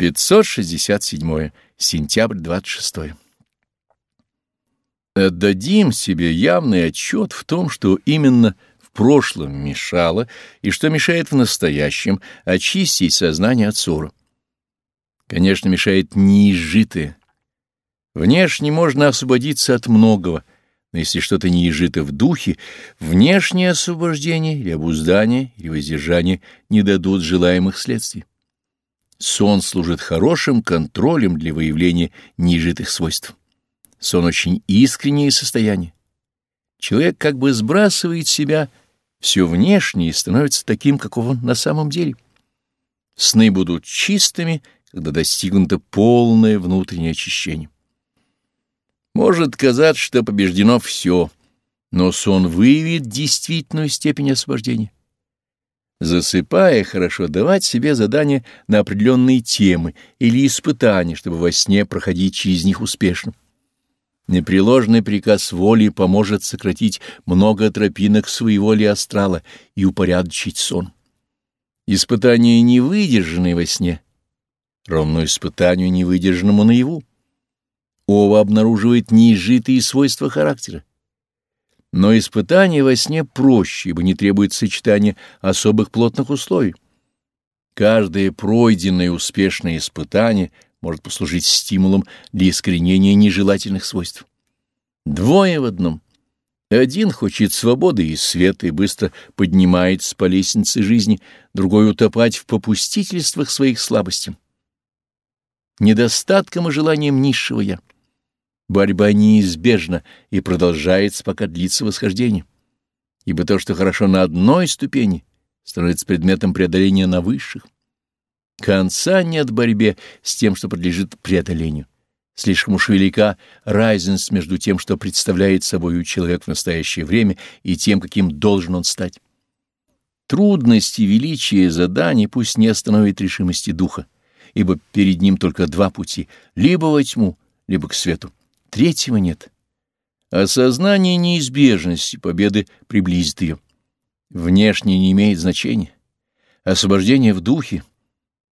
567. Сентябрь 26. Отдадим себе явный отчет в том, что именно в прошлом мешало и что мешает в настоящем очистить сознание от ссора. Конечно, мешает неизжитое. Внешне можно освободиться от многого, но если что-то не изжито в духе, внешнее освобождение или обуздание или воздержание не дадут желаемых следствий. Сон служит хорошим контролем для выявления неизжитых свойств. Сон очень искреннее состояние. Человек как бы сбрасывает себя все внешнее и становится таким, каков он на самом деле. Сны будут чистыми, когда достигнуто полное внутреннее очищение. Может казаться, что побеждено все, но сон выявит действительную степень освобождения. Засыпая, хорошо давать себе задания на определенные темы или испытания, чтобы во сне проходить через них успешно. Непреложный приказ воли поможет сократить много тропинок своеволия астрала и упорядочить сон. Испытание, не выдержанное во сне, равно испытанию, не выдержанному наяву. Оба обнаруживает неизжитые свойства характера. Но испытание во сне проще, ибо не требует сочетания особых плотных условий. Каждое пройденное успешное испытание может послужить стимулом для искоренения нежелательных свойств. Двое в одном. Один хочет свободы и света и быстро поднимается по лестнице жизни, другой утопать в попустительствах своих слабостей. Недостатком и желанием низшего «я». Борьба неизбежна и продолжается, пока длится восхождение. Ибо то, что хорошо на одной ступени, становится предметом преодоления на высших. Конца нет борьбе с тем, что подлежит преодолению. Слишком уж велика разница между тем, что представляет собой человек в настоящее время, и тем, каким должен он стать. Трудности, величие заданий пусть не остановит решимости духа, ибо перед ним только два пути — либо во тьму, либо к свету. Третьего нет. Осознание неизбежности победы приблизит ее. Внешне не имеет значения. Освобождение в духе.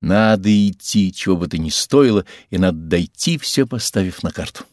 Надо идти, чего бы то ни стоило, и надо дойти, все поставив на карту.